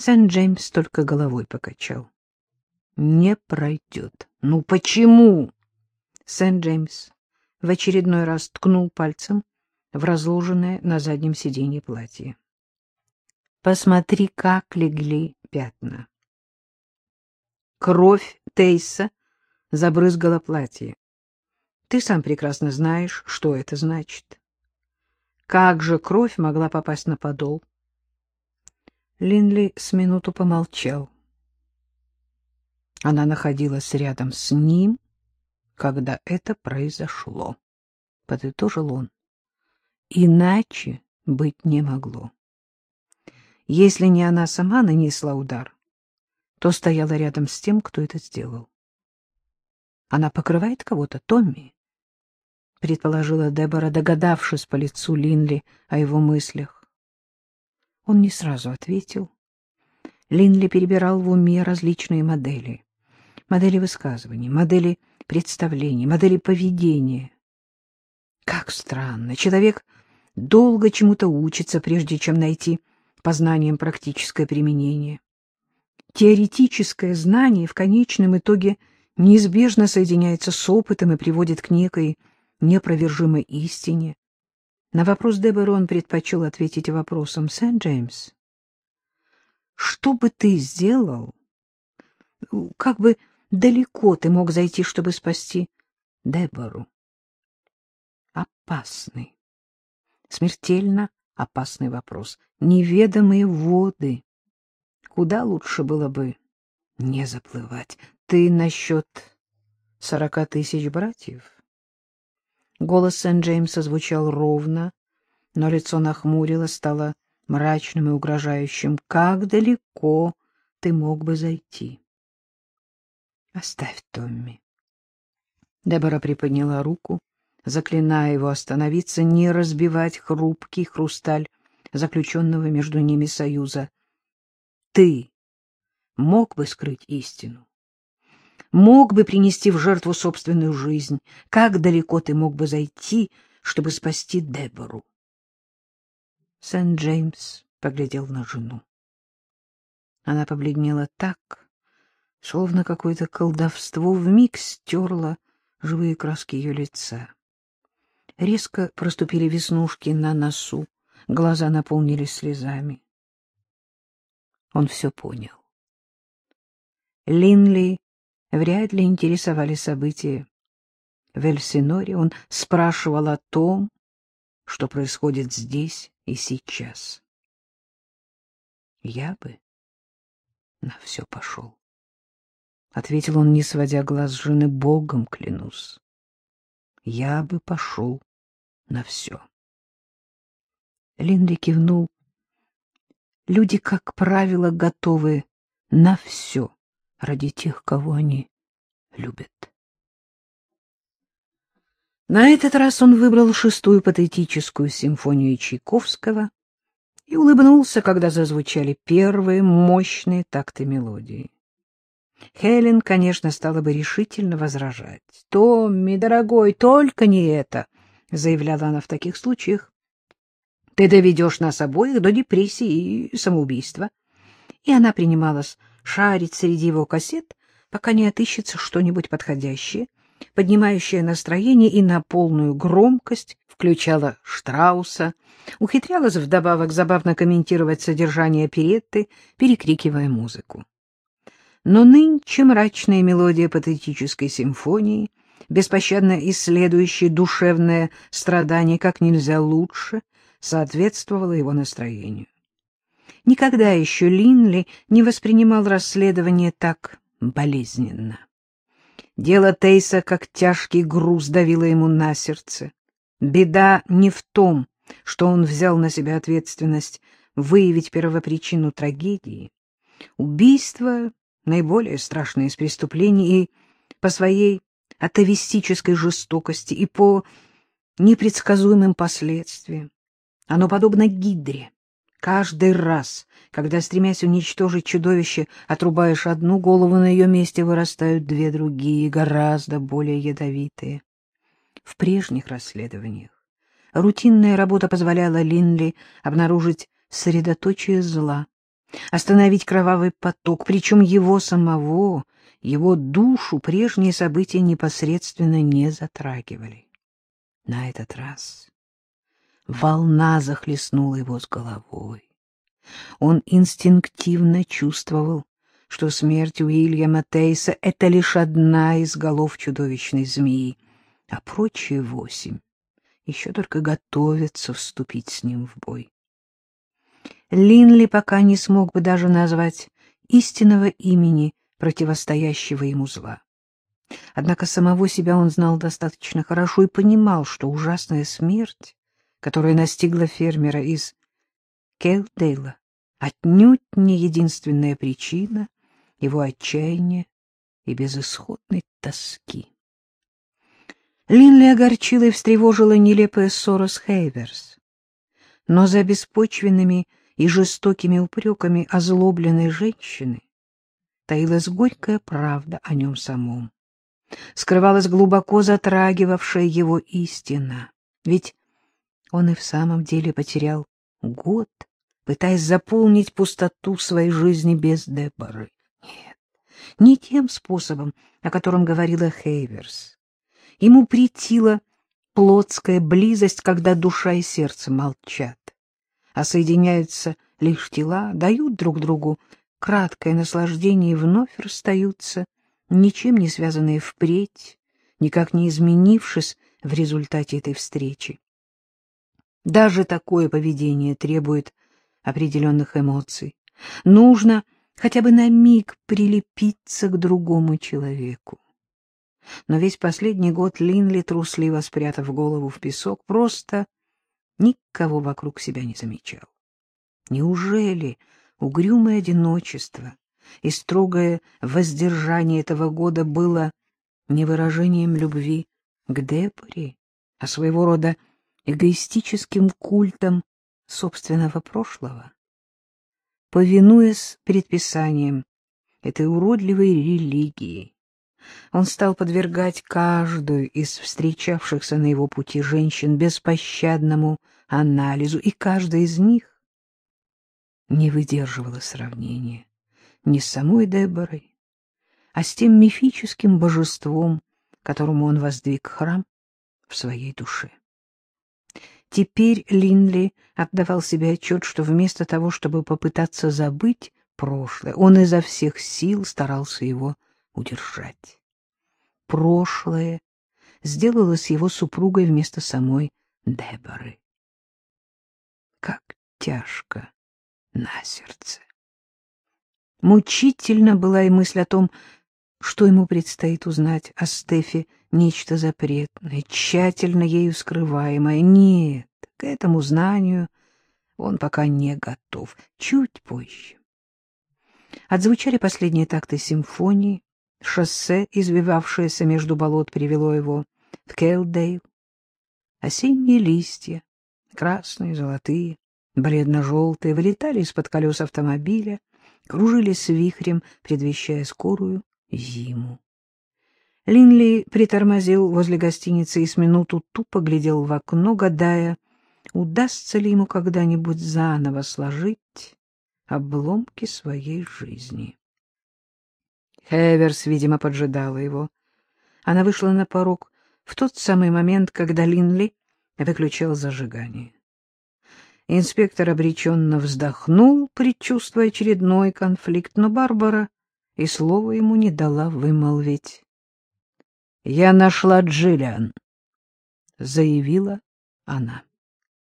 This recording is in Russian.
Сент-Джеймс только головой покачал. Не пройдет. Ну почему? Сент-Джеймс в очередной раз ткнул пальцем в разложенное на заднем сиденье платье. Посмотри, как легли пятна. Кровь Тейса забрызгала платье. Ты сам прекрасно знаешь, что это значит. Как же кровь могла попасть на подол? Линли с минуту помолчал. Она находилась рядом с ним, когда это произошло, — подытожил он. Иначе быть не могло. Если не она сама нанесла удар, то стояла рядом с тем, кто это сделал. Она покрывает кого-то, Томми? Предположила Дебора, догадавшись по лицу Линли о его мыслях. Он не сразу ответил. Линли перебирал в уме различные модели. Модели высказываний, модели представлений, модели поведения. Как странно. Человек долго чему-то учится, прежде чем найти познанием практическое применение. Теоретическое знание в конечном итоге неизбежно соединяется с опытом и приводит к некой непровержимой истине. На вопрос Дебора он предпочел ответить вопросом «Сент-Джеймс, что бы ты сделал, как бы далеко ты мог зайти, чтобы спасти Дебору?» Опасный, смертельно опасный вопрос. Неведомые воды. Куда лучше было бы не заплывать? Ты насчет сорока тысяч братьев? Голос Сент-Джеймса звучал ровно, но лицо нахмурило, стало мрачным и угрожающим. Как далеко ты мог бы зайти? Оставь Томми. Дебора приподняла руку, заклиная его остановиться, не разбивать хрупкий хрусталь заключенного между ними союза. Ты мог бы скрыть истину? Мог бы принести в жертву собственную жизнь? Как далеко ты мог бы зайти, чтобы спасти Дебору? Сент-Джеймс поглядел на жену. Она побледнела так, словно какое-то колдовство вмиг стерло живые краски ее лица. Резко проступили веснушки на носу, глаза наполнились слезами. Он все понял. Линли вряд ли интересовали события в Эльсиноре. Он спрашивал о том, что происходит здесь и сейчас. Я бы на все пошел. — ответил он, не сводя глаз с жены, — Богом клянусь. Я бы пошел на все. Линли кивнул. Люди, как правило, готовы на все ради тех, кого они любят. На этот раз он выбрал шестую патетическую симфонию Чайковского и улыбнулся, когда зазвучали первые мощные такты мелодии. Хелен, конечно, стала бы решительно возражать. — Томми, дорогой, только не это! — заявляла она в таких случаях. — Ты доведешь нас обоих до депрессии и самоубийства. И она принималась шарить среди его кассет, пока не отыщется что-нибудь подходящее, поднимающее настроение и на полную громкость включала Штрауса, ухитрялась вдобавок забавно комментировать содержание оперетты, перекрикивая музыку. Но нынче мрачная мелодия патетической симфонии — беспощадно исследующий душевное страдание как нельзя лучше, соответствовало его настроению. Никогда еще Линли не воспринимал расследование так болезненно. Дело Тейса как тяжкий груз давило ему на сердце. Беда не в том, что он взял на себя ответственность выявить первопричину трагедии. Убийство — наиболее страшное из преступлений и по своей атовистической жестокости и по непредсказуемым последствиям. Оно подобно гидре. Каждый раз, когда, стремясь уничтожить чудовище, отрубаешь одну голову, на ее месте вырастают две другие, гораздо более ядовитые. В прежних расследованиях рутинная работа позволяла Линли обнаружить средоточие зла, остановить кровавый поток, причем его самого, его душу прежние события непосредственно не затрагивали. На этот раз волна захлестнула его с головой. Он инстинктивно чувствовал, что смерть Уильяма Тейса — это лишь одна из голов чудовищной змеи, а прочие восемь еще только готовятся вступить с ним в бой. Линли пока не смог бы даже назвать истинного имени противостоящего ему зла. Однако самого себя он знал достаточно хорошо и понимал, что ужасная смерть, которая настигла фермера из Келдейла, отнюдь не единственная причина его отчаяния и безысходной тоски. Линли огорчила и встревожила нелепая ссора с Хейверс. Но за беспочвенными и жестокими упреками озлобленной женщины таилась горькая правда о нем самом. Скрывалась глубоко затрагивавшая его истина. Ведь он и в самом деле потерял год, пытаясь заполнить пустоту своей жизни без Деборы. Нет, не тем способом, о котором говорила Хейверс. Ему притила плотская близость, когда душа и сердце молчат, а соединяются лишь тела, дают друг другу краткое наслаждение и вновь расстаются, ничем не связанные впредь, никак не изменившись в результате этой встречи. Даже такое поведение требует определенных эмоций. Нужно хотя бы на миг прилепиться к другому человеку. Но весь последний год Линли, трусливо спрятав голову в песок, просто никого вокруг себя не замечал. Неужели угрюмое одиночество и строгое воздержание этого года было не выражением любви к Депори, а своего рода эгоистическим культом собственного прошлого? Повинуясь предписаниям этой уродливой религии, он стал подвергать каждую из встречавшихся на его пути женщин беспощадному анализу, и каждая из них не выдерживала сравнения не с самой Деборой, а с тем мифическим божеством, которому он воздвиг храм в своей душе. Теперь Линли отдавал себе отчет, что вместо того, чтобы попытаться забыть прошлое, он изо всех сил старался его удержать. Прошлое сделалось его супругой вместо самой Деборы. Как тяжко на сердце. Мучительно была и мысль о том, что ему предстоит узнать о Стефе нечто запретное, тщательно ею скрываемое. Нет, к этому знанию он пока не готов. Чуть позже. Отзвучали последние такты симфонии. Шоссе, извивавшееся между болот, привело его в Келдейл. Осенние листья, красные, золотые, бледно-желтые, вылетали из-под колес автомобиля, кружились вихрем, предвещая скорую зиму. Линли притормозил возле гостиницы и с минуту тупо глядел в окно, гадая, удастся ли ему когда-нибудь заново сложить обломки своей жизни. Хеверс, видимо, поджидала его. Она вышла на порог в тот самый момент, когда Линли выключал зажигание. Инспектор обреченно вздохнул, предчувствуя очередной конфликт, но Барбара и слова ему не дала вымолвить. — Я нашла Джиллиан, — заявила она.